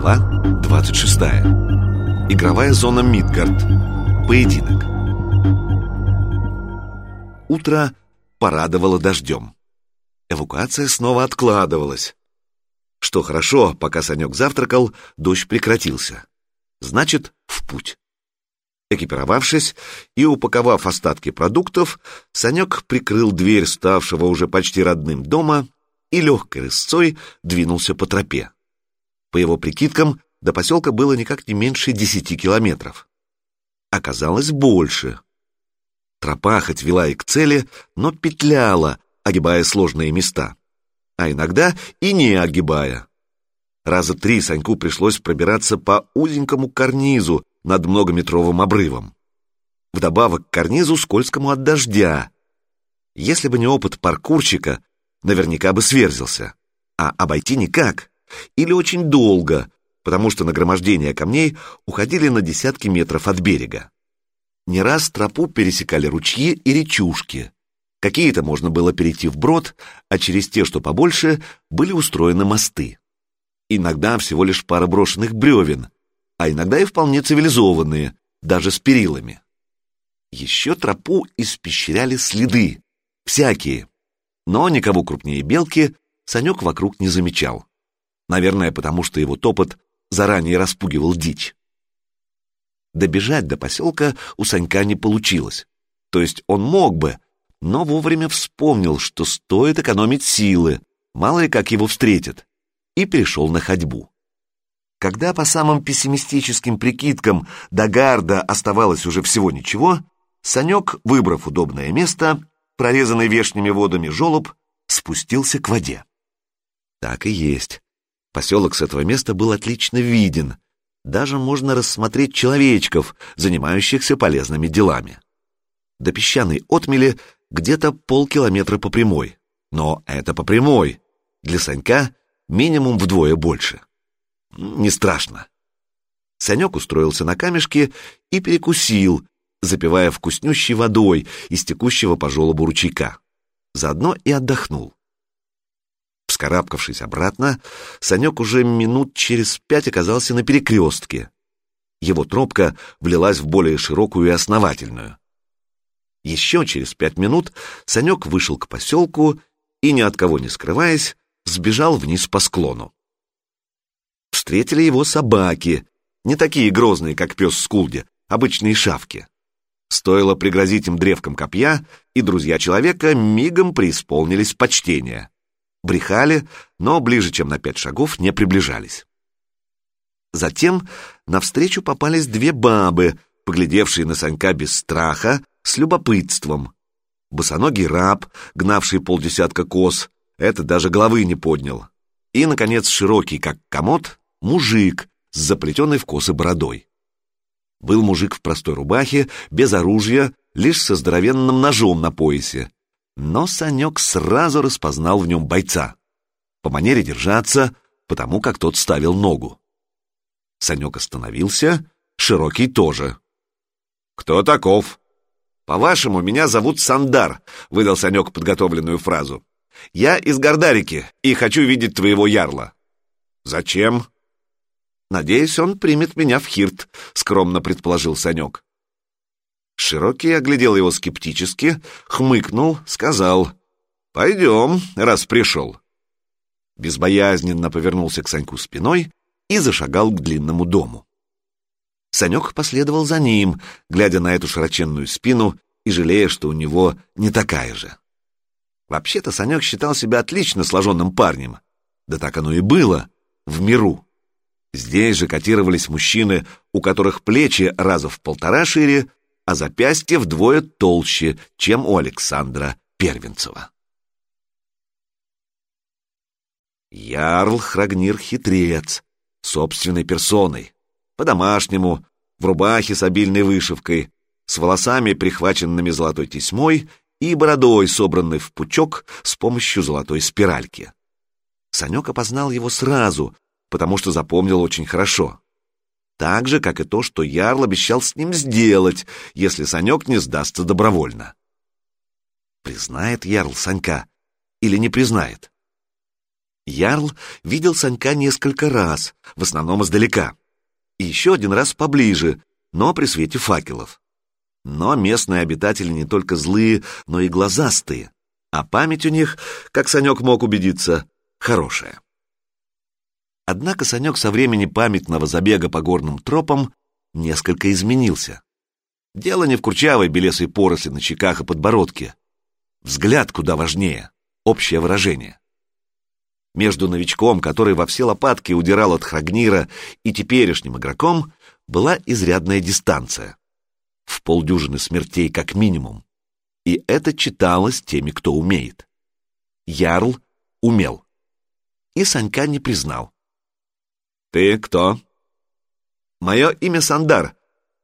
Глава 26. Игровая зона Мидгард. Поединок. Утро порадовало дождем. Эвакуация снова откладывалась. Что хорошо, пока Санек завтракал, дождь прекратился. Значит, в путь. Экипировавшись и упаковав остатки продуктов, Санек прикрыл дверь ставшего уже почти родным дома и легкой рысцой двинулся по тропе. По его прикидкам, до поселка было никак не меньше десяти километров. Оказалось больше. Тропа хоть вела и к цели, но петляла, огибая сложные места. А иногда и не огибая. Раза три Саньку пришлось пробираться по узенькому карнизу над многометровым обрывом. Вдобавок к карнизу скользкому от дождя. Если бы не опыт паркурщика, наверняка бы сверзился. А обойти никак. Или очень долго, потому что нагромождение камней уходили на десятки метров от берега. Не раз тропу пересекали ручьи и речушки. Какие-то можно было перейти вброд, а через те, что побольше, были устроены мосты. Иногда всего лишь пара брошенных бревен, а иногда и вполне цивилизованные, даже с перилами. Еще тропу испещряли следы, всякие, но никого крупнее белки Санек вокруг не замечал. Наверное, потому что его топот заранее распугивал дичь. Добежать до поселка у Санька не получилось. То есть он мог бы, но вовремя вспомнил, что стоит экономить силы, мало ли как его встретят, и перешел на ходьбу. Когда по самым пессимистическим прикидкам до Гарда оставалось уже всего ничего, Санек, выбрав удобное место, прорезанный вешними водами желоб, спустился к воде. Так и есть. Поселок с этого места был отлично виден. Даже можно рассмотреть человечков, занимающихся полезными делами. До песчаной отмели где-то полкилометра по прямой. Но это по прямой. Для Санька минимум вдвое больше. Не страшно. Санек устроился на камешке и перекусил, запивая вкуснющей водой из текущего по желобу ручейка. Заодно и отдохнул. Вскарабкавшись обратно, Санек уже минут через пять оказался на перекрестке. Его тропка влилась в более широкую и основательную. Еще через пять минут Санек вышел к поселку и, ни от кого не скрываясь, сбежал вниз по склону. Встретили его собаки, не такие грозные, как пес Скулди, обычные шавки. Стоило пригрозить им древком копья, и друзья человека мигом преисполнились почтения. Брехали, но ближе, чем на пять шагов, не приближались. Затем навстречу попались две бабы, поглядевшие на Санька без страха, с любопытством. Босоногий раб, гнавший полдесятка коз, это даже головы не поднял. И, наконец, широкий, как комод, мужик с заплетенной в косы бородой. Был мужик в простой рубахе, без оружия, лишь со здоровенным ножом на поясе. Но Санек сразу распознал в нем бойца. По манере держаться, потому как тот ставил ногу. Санек остановился, Широкий тоже. «Кто таков?» «По-вашему, меня зовут Сандар», — выдал Санек подготовленную фразу. «Я из Гордарики и хочу видеть твоего ярла». «Зачем?» «Надеюсь, он примет меня в Хирт», — скромно предположил Санек. Широкий оглядел его скептически, хмыкнул, сказал, «Пойдем, раз пришел». Безбоязненно повернулся к Саньку спиной и зашагал к длинному дому. Санек последовал за ним, глядя на эту широченную спину и жалея, что у него не такая же. Вообще-то Санек считал себя отлично сложенным парнем. Да так оно и было, в миру. Здесь же котировались мужчины, у которых плечи раза в полтора шире, а запястья вдвое толще, чем у Александра Первенцева. Ярл Храгнир хитрец, собственной персоной, по-домашнему, в рубахе с обильной вышивкой, с волосами, прихваченными золотой тесьмой, и бородой, собранной в пучок с помощью золотой спиральки. Санек опознал его сразу, потому что запомнил очень хорошо. Так же, как и то, что Ярл обещал с ним сделать, если Санек не сдастся добровольно. Признает Ярл Санька или не признает? Ярл видел Санька несколько раз, в основном издалека. И еще один раз поближе, но при свете факелов. Но местные обитатели не только злые, но и глазастые, а память у них, как Санек мог убедиться, хорошая. Однако Санек со времени памятного забега по горным тропам несколько изменился. Дело не в курчавой белесой поросли на щеках и подбородке. Взгляд куда важнее, общее выражение. Между новичком, который во все лопатки удирал от Храгнира, и теперешним игроком была изрядная дистанция. В полдюжины смертей как минимум. И это читалось теми, кто умеет. Ярл умел. И Санька не признал. «Ты кто?» «Мое имя Сандар.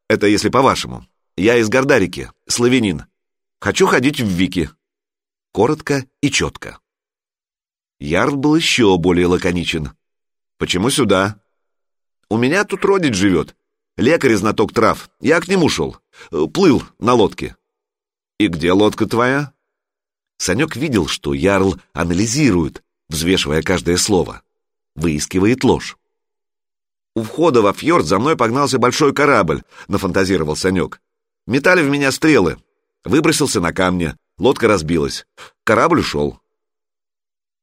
Это если по-вашему. Я из Гордарики, славянин. Хочу ходить в Вики». Коротко и четко. Ярл был еще более лаконичен. «Почему сюда?» «У меня тут родич живет. Лекарь знаток трав. Я к нему шел. Плыл на лодке». «И где лодка твоя?» Санек видел, что Ярл анализирует, взвешивая каждое слово. Выискивает ложь. «У входа во фьорд за мной погнался большой корабль», — нафантазировал Санек. «Метали в меня стрелы. Выбросился на камне. Лодка разбилась. Корабль ушел.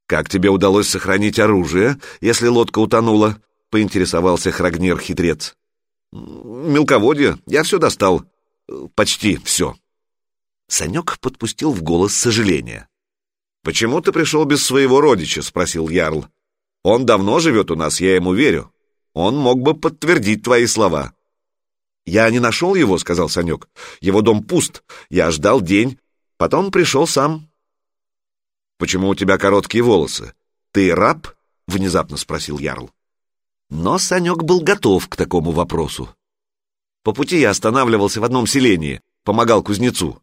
«Как тебе удалось сохранить оружие, если лодка утонула?» — поинтересовался Храгнир-хитрец. «Мелководье. Я все достал. Почти все». Санек подпустил в голос сожаление. «Почему ты пришел без своего родича?» — спросил Ярл. «Он давно живет у нас, я ему верю. Он мог бы подтвердить твои слова». «Я не нашел его», — сказал Санек. «Его дом пуст. Я ждал день. Потом пришел сам». «Почему у тебя короткие волосы? Ты раб?» — внезапно спросил Ярл. Но Санек был готов к такому вопросу. По пути я останавливался в одном селении, помогал кузнецу.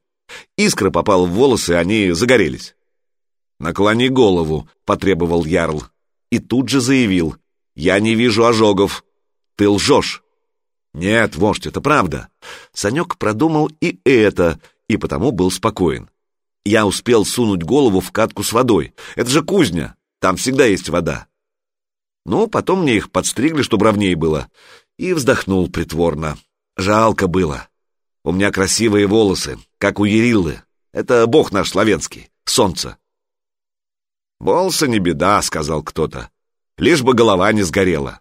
Искра попала в волосы, они загорелись. «Наклони голову», — потребовал Ярл. И тут же заявил. «Я не вижу ожогов. Ты лжешь». «Нет, вождь, это правда». Санек продумал и это, и потому был спокоен. Я успел сунуть голову в катку с водой. Это же кузня, там всегда есть вода. Ну, потом мне их подстригли, чтобы ровнее было. И вздохнул притворно. Жалко было. У меня красивые волосы, как у Ериллы. Это бог наш славянский, солнце. «Волосы не беда», — сказал кто-то. «Лишь бы голова не сгорела».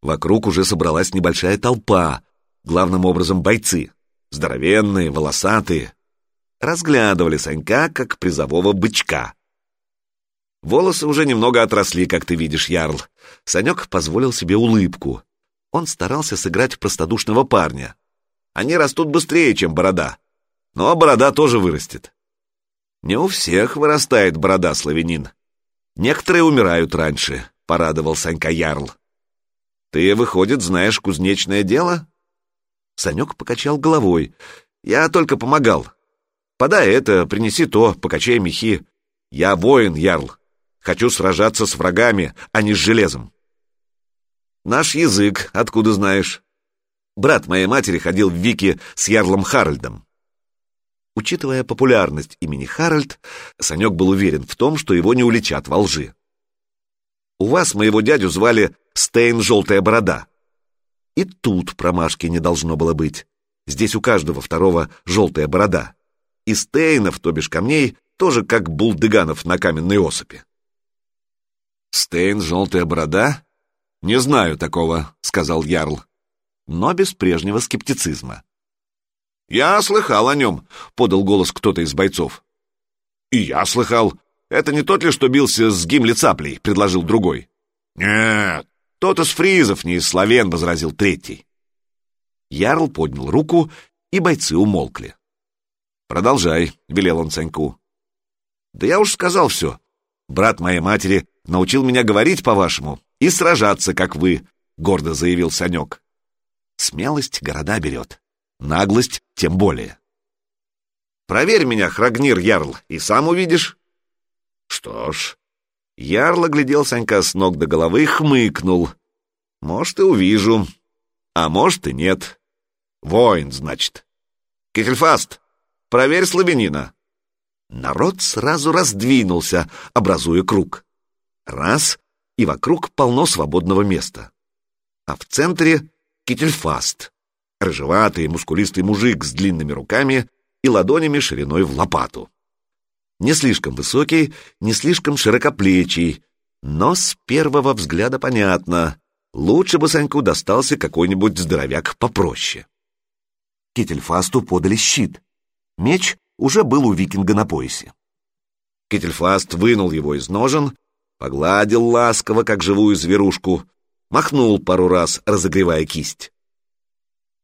Вокруг уже собралась небольшая толпа, главным образом бойцы. Здоровенные, волосатые, разглядывали Санька как призового бычка. Волосы уже немного отросли, как ты видишь, Ярл. Санек позволил себе улыбку. Он старался сыграть простодушного парня. Они растут быстрее, чем борода. Но борода тоже вырастет. Не у всех вырастает борода, славянин. Некоторые умирают раньше, — порадовал Санька Ярл. Ты, выходит, знаешь кузнечное дело? Санек покачал головой. Я только помогал. Подай это, принеси то, покачай мехи. Я воин, Ярл. Хочу сражаться с врагами, а не с железом. Наш язык, откуда знаешь? Брат моей матери ходил в Вики с Ярлом Харальдом. Учитывая популярность имени Харальд, Санек был уверен в том, что его не уличат во лжи. У вас моего дядю звали Стейн Желтая Борода. И тут промашки не должно было быть. Здесь у каждого второго желтая борода и стейнов, то бишь камней, тоже как булдыганов на каменной осыпи. «Стейн, желтая борода? Не знаю такого», — сказал Ярл, но без прежнего скептицизма. «Я слыхал о нем», — подал голос кто-то из бойцов. «И я слыхал. Это не тот ли, что бился с Гимли Цаплей?» — предложил другой. «Нет, тот из фризов, не из славян», — возразил третий. Ярл поднял руку, и бойцы умолкли. «Продолжай», — велел он Саньку. «Да я уж сказал все. Брат моей матери научил меня говорить по-вашему и сражаться, как вы», — гордо заявил Санек. «Смелость города берет, наглость тем более». «Проверь меня, Храгнир Ярл, и сам увидишь». «Что ж...» Ярл оглядел Санька с ног до головы и хмыкнул. «Может, и увижу, а может и нет. Воин, значит. Кефельфаст, Проверь славянина». Народ сразу раздвинулся, образуя круг. Раз, и вокруг полно свободного места. А в центре Кительфаст, рыжеватый мускулистый мужик с длинными руками и ладонями шириной в лопату. Не слишком высокий, не слишком широкоплечий, но с первого взгляда понятно, лучше бы Саньку достался какой-нибудь здоровяк попроще. Кительфасту подали щит. Меч уже был у викинга на поясе. Кительфаст вынул его из ножен, погладил ласково, как живую зверушку, махнул пару раз, разогревая кисть.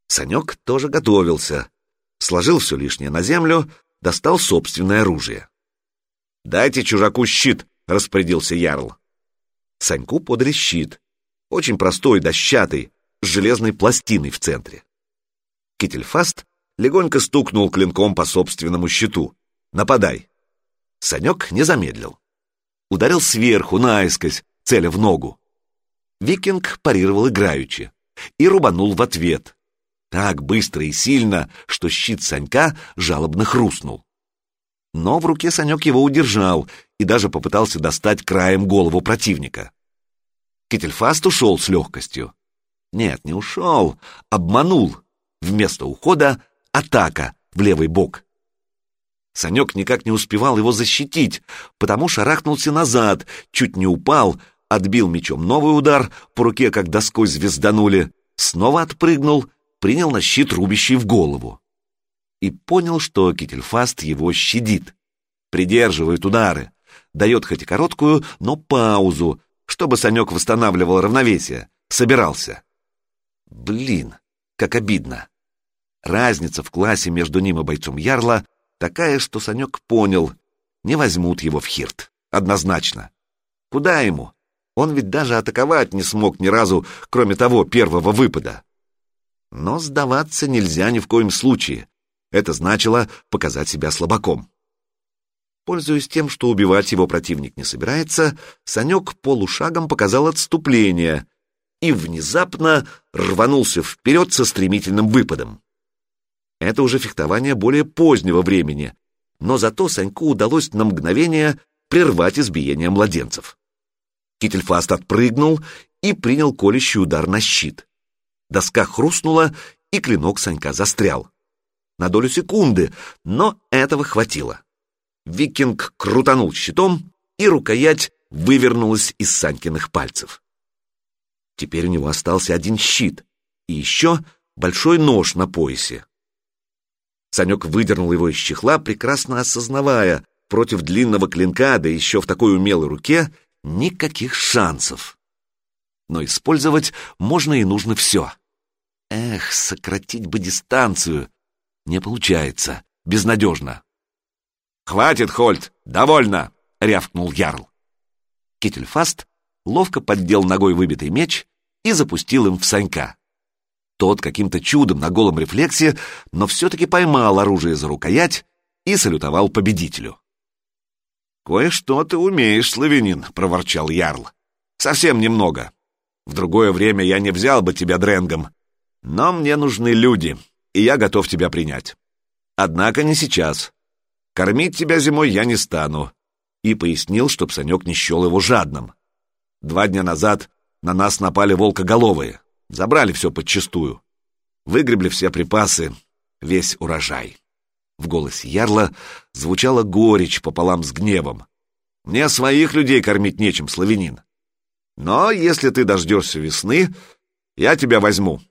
Санек тоже готовился, сложил все лишнее на землю, достал собственное оружие. «Дайте чужаку щит», — распорядился Ярл. Саньку подали щит, очень простой, дощатый, с железной пластиной в центре. Кительфаст легонько стукнул клинком по собственному щиту. «Нападай!» Санек не замедлил. Ударил сверху, наискось, целя в ногу. Викинг парировал играючи и рубанул в ответ. Так быстро и сильно, что щит Санька жалобно хрустнул. Но в руке Санек его удержал и даже попытался достать краем голову противника. Кительфаст ушел с легкостью. Нет, не ушел, обманул. Вместо ухода — атака в левый бок. Санек никак не успевал его защитить, потому шарахнулся назад, чуть не упал, отбил мечом новый удар, по руке как доской звезданули, снова отпрыгнул, принял на щит рубящий в голову. И понял, что Кительфаст его щадит, придерживает удары, дает хоть и короткую, но паузу, чтобы Санек восстанавливал равновесие, собирался. Блин, как обидно. Разница в классе между ним и бойцом Ярла такая, что Санек понял, не возьмут его в Хирт, однозначно. Куда ему? Он ведь даже атаковать не смог ни разу, кроме того первого выпада. Но сдаваться нельзя ни в коем случае. Это значило показать себя слабаком. Пользуясь тем, что убивать его противник не собирается, Санек полушагом показал отступление и внезапно рванулся вперед со стремительным выпадом. Это уже фехтование более позднего времени, но зато Саньку удалось на мгновение прервать избиение младенцев. Кительфаст отпрыгнул и принял колющий удар на щит. Доска хрустнула, и клинок Санька застрял. На долю секунды, но этого хватило. Викинг крутанул щитом, и рукоять вывернулась из Санькиных пальцев. Теперь у него остался один щит и еще большой нож на поясе. Санек выдернул его из чехла, прекрасно осознавая, против длинного клинка, да еще в такой умелой руке, никаких шансов. Но использовать можно и нужно все. Эх, сократить бы дистанцию. Не получается, безнадежно. «Хватит, Хольт, довольно!» — рявкнул Ярл. Кительфаст ловко поддел ногой выбитый меч и запустил им в Санька. Тот каким-то чудом на голом рефлексе, но все-таки поймал оружие за рукоять и салютовал победителю. «Кое-что ты умеешь, славянин», — проворчал Ярл. «Совсем немного. В другое время я не взял бы тебя дренгом. Но мне нужны люди, и я готов тебя принять. Однако не сейчас. Кормить тебя зимой я не стану. И пояснил, чтоб Санек не счел его жадным. Два дня назад на нас напали волкоголовые. Забрали все подчистую. Выгребли все припасы, весь урожай. В голосе Ярла звучала горечь пополам с гневом. Мне своих людей кормить нечем, славянин. Но если ты дождешься весны, я тебя возьму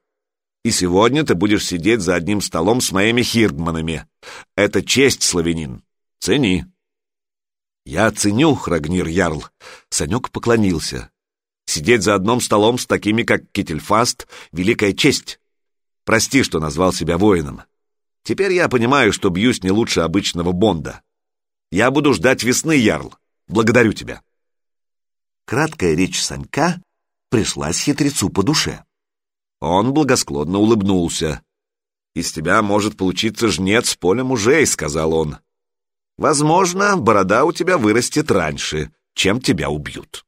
и сегодня ты будешь сидеть за одним столом с моими хирдманами. Это честь, славянин. Цени». «Я ценю, Храгнир Ярл», — Санек поклонился. «Сидеть за одним столом с такими, как Кительфаст, — великая честь. Прости, что назвал себя воином. Теперь я понимаю, что бьюсь не лучше обычного Бонда. Я буду ждать весны, Ярл. Благодарю тебя». Краткая речь Санька пришлась хитрецу по душе. Он благосклонно улыбнулся. «Из тебя может получиться жнец поля мужей», — сказал он. «Возможно, борода у тебя вырастет раньше, чем тебя убьют».